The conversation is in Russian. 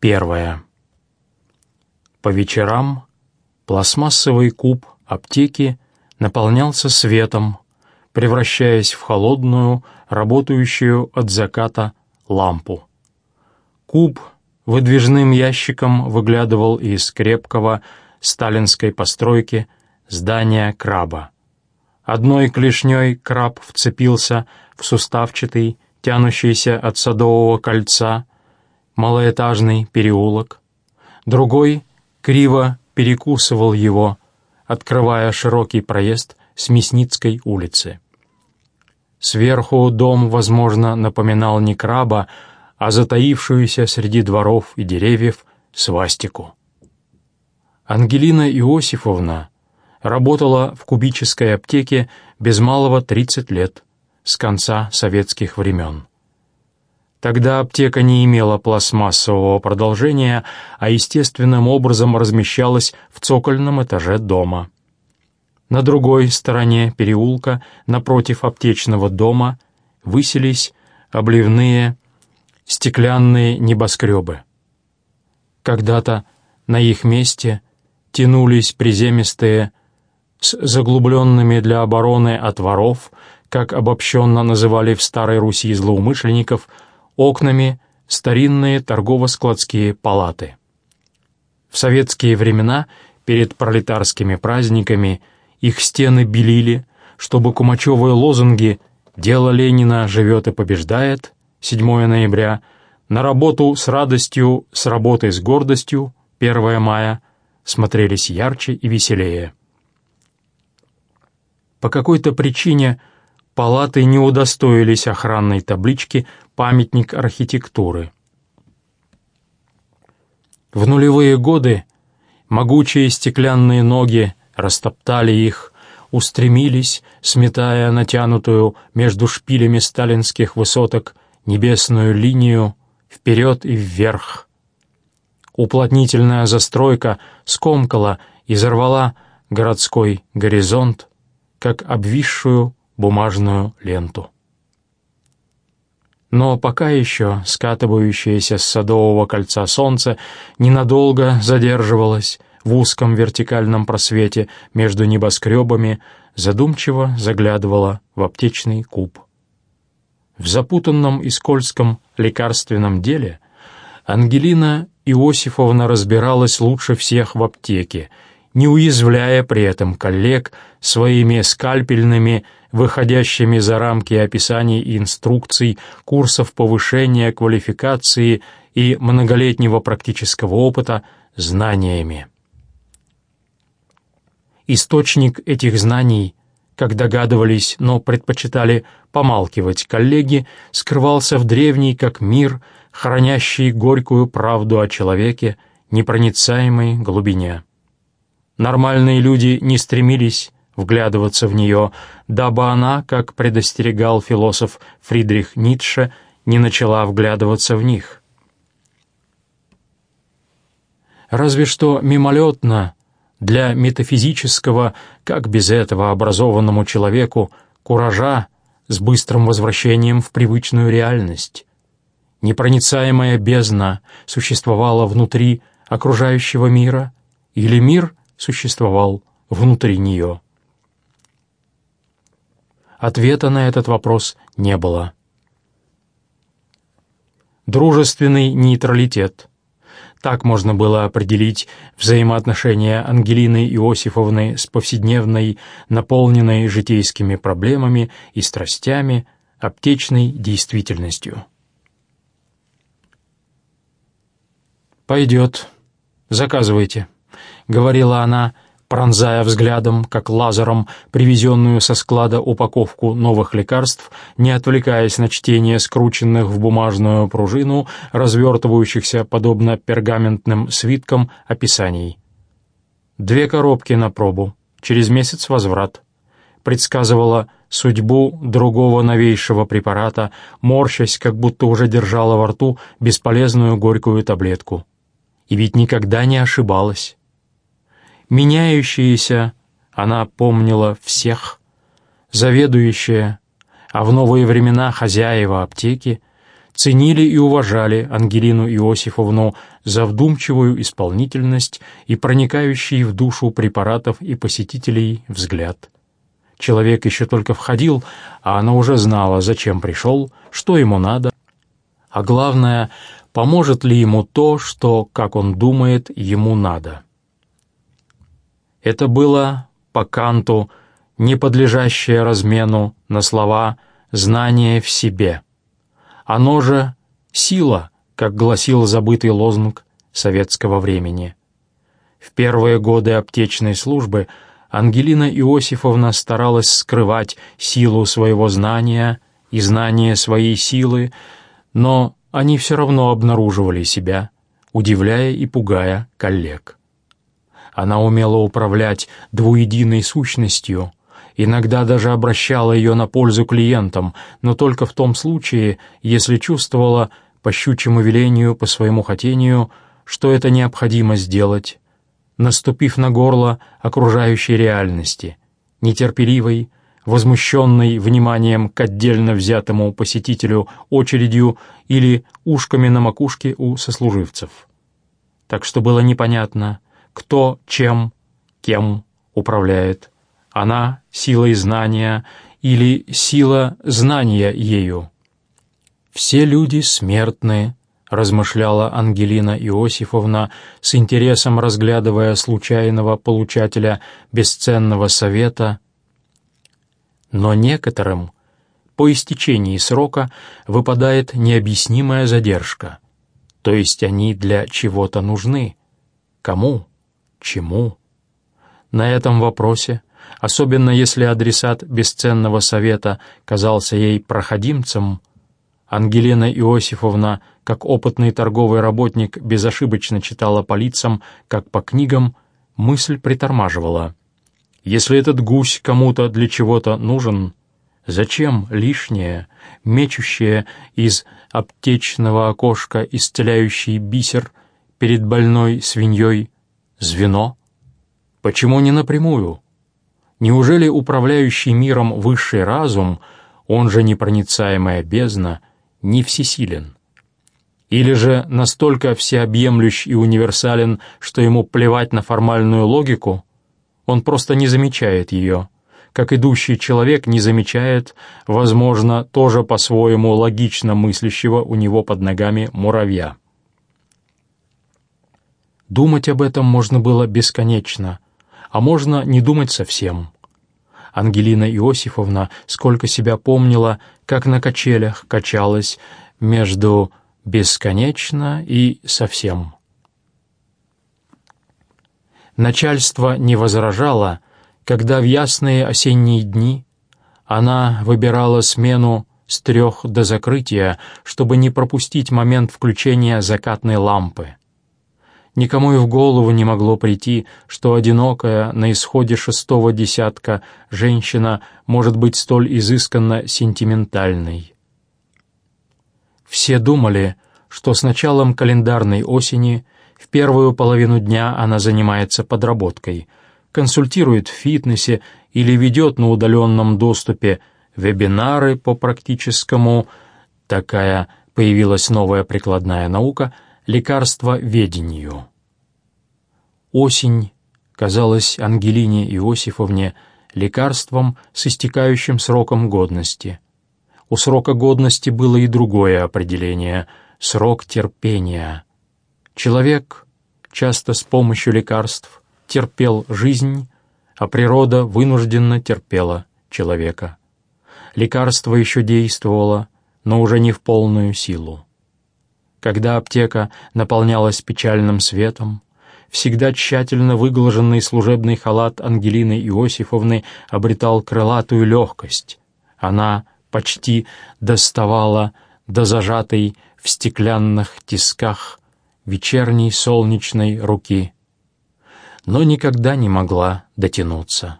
Первое. По вечерам пластмассовый куб аптеки наполнялся светом, превращаясь в холодную, работающую от заката лампу. Куб выдвижным ящиком выглядывал из крепкого сталинской постройки здания краба. Одной клешней краб вцепился в суставчатый, тянущийся от садового кольца, малоэтажный переулок. Другой криво перекусывал его, открывая широкий проезд с Мясницкой улицы. Сверху дом, возможно, напоминал не краба, а затаившуюся среди дворов и деревьев свастику. Ангелина Иосифовна работала в кубической аптеке без малого 30 лет, с конца советских времен. Тогда аптека не имела пластмассового продолжения, а естественным образом размещалась в цокольном этаже дома. На другой стороне переулка, напротив аптечного дома, высились обливные стеклянные небоскребы. Когда-то на их месте тянулись приземистые, с заглубленными для обороны от воров, как обобщенно называли в Старой Руси злоумышленников, окнами старинные торгово-складские палаты. В советские времена перед пролетарскими праздниками их стены белили, чтобы кумачевые лозунги «Дело Ленина живет и побеждает» 7 ноября, «На работу с радостью, с работой с гордостью» 1 мая смотрелись ярче и веселее. По какой-то причине палаты не удостоились охранной таблички «Памятник архитектуры». В нулевые годы могучие стеклянные ноги растоптали их, устремились, сметая натянутую между шпилями сталинских высоток небесную линию вперед и вверх. Уплотнительная застройка скомкала и взорвала городской горизонт, как обвисшую бумажную ленту. Но пока еще скатывающееся с садового кольца солнце ненадолго задерживалось в узком вертикальном просвете между небоскребами, задумчиво заглядывало в аптечный куб. В запутанном и скользком лекарственном деле Ангелина Иосифовна разбиралась лучше всех в аптеке, не уязвляя при этом коллег своими скальпельными выходящими за рамки описаний и инструкций, курсов повышения квалификации и многолетнего практического опыта знаниями. Источник этих знаний, как догадывались, но предпочитали помалкивать коллеги, скрывался в древней, как мир, хранящий горькую правду о человеке, непроницаемой глубине. Нормальные люди не стремились вглядываться в нее, дабы она, как предостерегал философ Фридрих Ницше, не начала вглядываться в них. Разве что мимолетно для метафизического, как без этого образованному человеку, куража с быстрым возвращением в привычную реальность. Непроницаемая бездна существовала внутри окружающего мира, или мир существовал внутри нее. Ответа на этот вопрос не было. Дружественный нейтралитет. Так можно было определить взаимоотношения Ангелины Иосифовны с повседневной, наполненной житейскими проблемами и страстями, аптечной действительностью. «Пойдет. Заказывайте», — говорила она, — пронзая взглядом, как лазером, привезенную со склада упаковку новых лекарств, не отвлекаясь на чтение скрученных в бумажную пружину, развертывающихся, подобно пергаментным свиткам, описаний. «Две коробки на пробу. Через месяц возврат», — предсказывала судьбу другого новейшего препарата, морщась, как будто уже держала во рту бесполезную горькую таблетку. И ведь никогда не ошибалась. Меняющиеся она помнила всех, заведующая, а в новые времена хозяева аптеки, ценили и уважали Ангелину Иосифовну за вдумчивую исполнительность и проникающий в душу препаратов и посетителей взгляд. Человек еще только входил, а она уже знала, зачем пришел, что ему надо, а главное, поможет ли ему то, что, как он думает, ему надо. Это было по Канту, не подлежащее размену на слова «знание в себе». Оно же «сила», как гласил забытый лозунг советского времени. В первые годы аптечной службы Ангелина Иосифовна старалась скрывать силу своего знания и знание своей силы, но они все равно обнаруживали себя, удивляя и пугая коллег. Она умела управлять двуединой сущностью, иногда даже обращала ее на пользу клиентам, но только в том случае, если чувствовала по щучьему велению, по своему хотению, что это необходимо сделать, наступив на горло окружающей реальности, нетерпеливой, возмущенной вниманием к отдельно взятому посетителю очередью или ушками на макушке у сослуживцев. Так что было непонятно, кто чем, кем управляет. Она — силой знания или сила знания ею. «Все люди смертны», — размышляла Ангелина Иосифовна, с интересом разглядывая случайного получателя бесценного совета — но некоторым по истечении срока выпадает необъяснимая задержка, то есть они для чего-то нужны. Кому? Чему? На этом вопросе, особенно если адресат бесценного совета казался ей проходимцем, Ангелина Иосифовна, как опытный торговый работник, безошибочно читала по лицам, как по книгам, мысль притормаживала — если этот гусь кому-то для чего-то нужен, зачем лишнее, мечущее из аптечного окошка исцеляющий бисер перед больной свиньей звено? Почему не напрямую? Неужели управляющий миром высший разум, он же непроницаемая бездна, не всесилен? Или же настолько всеобъемлющ и универсален, что ему плевать на формальную логику — он просто не замечает ее, как идущий человек не замечает, возможно, тоже по-своему логично мыслящего у него под ногами муравья. Думать об этом можно было бесконечно, а можно не думать совсем. Ангелина Иосифовна, сколько себя помнила, как на качелях качалась между «бесконечно» и «совсем». Начальство не возражало, когда в ясные осенние дни она выбирала смену с трех до закрытия, чтобы не пропустить момент включения закатной лампы. Никому и в голову не могло прийти, что одинокая на исходе шестого десятка женщина может быть столь изысканно сентиментальной. Все думали, что с началом календарной осени – в первую половину дня она занимается подработкой, консультирует в фитнесе или ведет на удаленном доступе вебинары по практическому, такая появилась новая прикладная наука, лекарствоведению. Осень казалась Ангелине Иосифовне лекарством с истекающим сроком годности. У срока годности было и другое определение — срок терпения — Человек, часто с помощью лекарств, терпел жизнь, а природа вынужденно терпела человека. Лекарство еще действовало, но уже не в полную силу. Когда аптека наполнялась печальным светом, всегда тщательно выглаженный служебный халат Ангелины Иосифовны обретал крылатую легкость. Она почти доставала до зажатой в стеклянных тисках вечерней солнечной руки, но никогда не могла дотянуться.